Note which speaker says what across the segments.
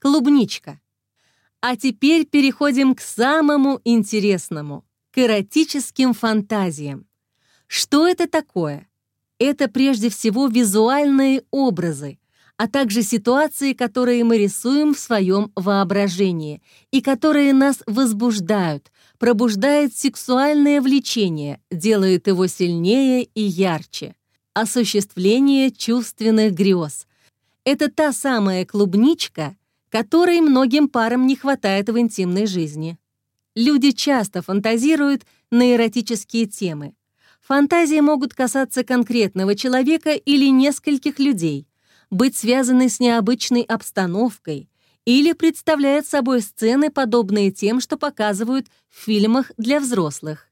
Speaker 1: клубничка. А теперь переходим к самому интересному — к эротическим фантазиям. Что это такое? Это прежде всего визуальные образы, а также ситуации, которые мы рисуем в своем воображении и которые нас возбуждают, пробуждает сексуальное влечение, делает его сильнее и ярче. Осуществление чувственных грез. Это та самая клубничка, которой многим парам не хватает в интимной жизни. Люди часто фантазируют на эротические темы. Фантазии могут касаться конкретного человека или нескольких людей, быть связаны с необычной обстановкой или представляют собой сцены, подобные тем, что показывают в фильмах для взрослых.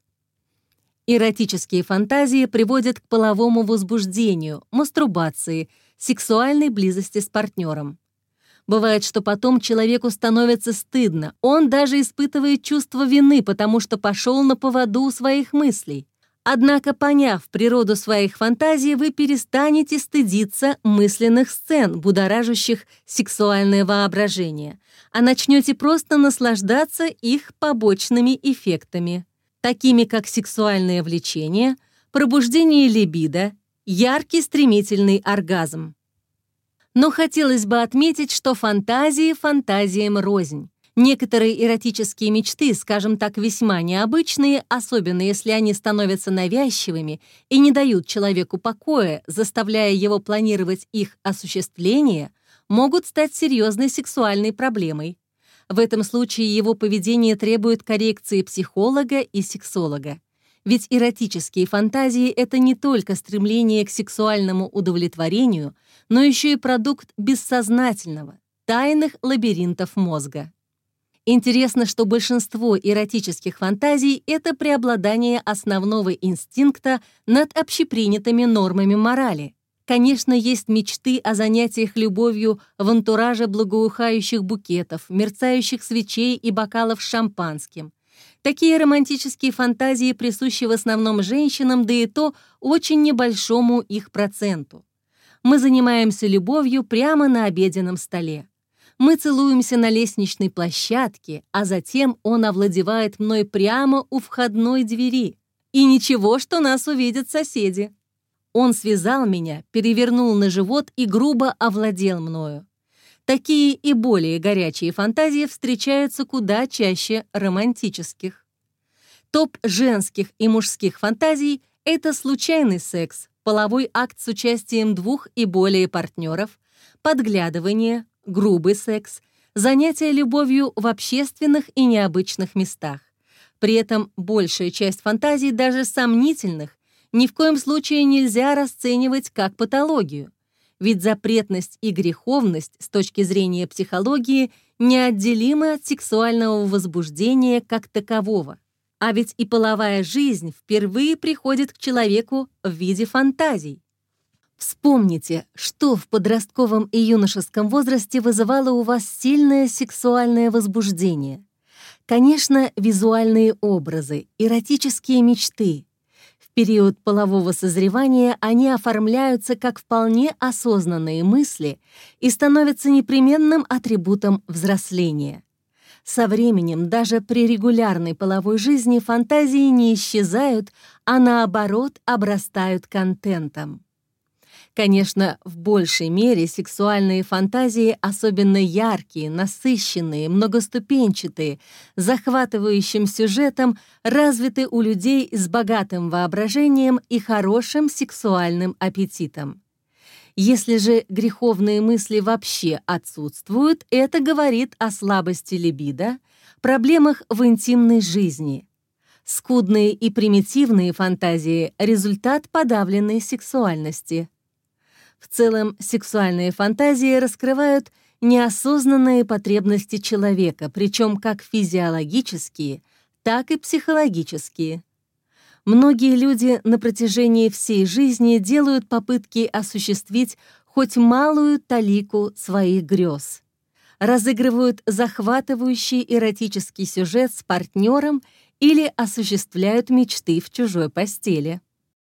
Speaker 1: Эротические фантазии приводят к половому возбуждению, мастурбации, сексуальной близости с партнером. Бывает, что потом человеку становится стыдно, он даже испытывает чувство вины, потому что пошел на поводу своих мыслей. Однако, поняв природу своих фантазий, вы перестанете стыдиться мысленных сцен, будоражащих сексуальное воображение, а начнете просто наслаждаться их побочными эффектами, такими как сексуальное влечение, пробуждение либидо, яркий стремительный оргазм. Но хотелось бы отметить, что фантазии фантазиям рознь. Некоторые эротические мечты, скажем так, весьма необычные, особенно если они становятся навязчивыми и не дают человеку покоя, заставляя его планировать их осуществление, могут стать серьезной сексуальной проблемой. В этом случае его поведение требует коррекции психолога и сексолога. Ведь эротические фантазии — это не только стремление к сексуальному удовлетворению, но еще и продукт бессознательного, тайных лабиринтов мозга. Интересно, что большинство эротических фантазий — это преобладание основного инстинкта над общепринятыми нормами морали. Конечно, есть мечты о занятиях любовью в антураже благоухающих букетов, мерцающих свечей и бокалов с шампанским. Такие романтические фантазии присущи в основном женщинам, да и то очень небольшому их проценту. Мы занимаемся любовью прямо на обеденном столе. Мы целуемся на лестничной площадке, а затем он овладевает мной прямо у входной двери. И ничего, что нас увидят соседи. Он связал меня, перевернул на живот и грубо овладел мною. Такие и более горячие фантазии встречаются куда чаще романтических. Топ женских и мужских фантазий — это случайный секс, половой акт с участием двух и более партнеров, подглядывание, грубый секс, занятия любовью в общественных и необычных местах. При этом большая часть фантазий, даже сомнительных, ни в коем случае нельзя расценивать как патологию ведь запретность и греховность с точки зрения психологии неотделимы от сексуального возбуждения как такового. А ведь и половая жизнь впервые приходит к человеку в виде фантазий. Вспомните, что в подростковом и юношеском возрасте вызывало у вас сильное сексуальное возбуждение. Конечно, визуальные образы, эротические мечты, период полового созревания они оформляются как вполне осознанные мысли и становятся непременным атрибутом взросления. Со временем даже при регулярной половой жизни фантазии не исчезают, а наоборот обрастают контентом. Конечно, в большей мере сексуальные фантазии особенно яркие, насыщенные, многоступенчатые, захватывающим сюжетом, развиты у людей с богатым воображением и хорошим сексуальным аппетитом. Если же греховные мысли вообще отсутствуют, это говорит о слабости либидо, проблемах в интимной жизни. Скудные и примитивные фантазии — результат подавленной сексуальности. В целом, сексуальные фантазии раскрывают неосознанные потребности человека, причем как физиологические, так и психологические. Многие люди на протяжении всей жизни делают попытки осуществить хоть малую талику своих грез. Разыгрывают захватывающий эротический сюжет с партнером или осуществляют мечты в чужой постели.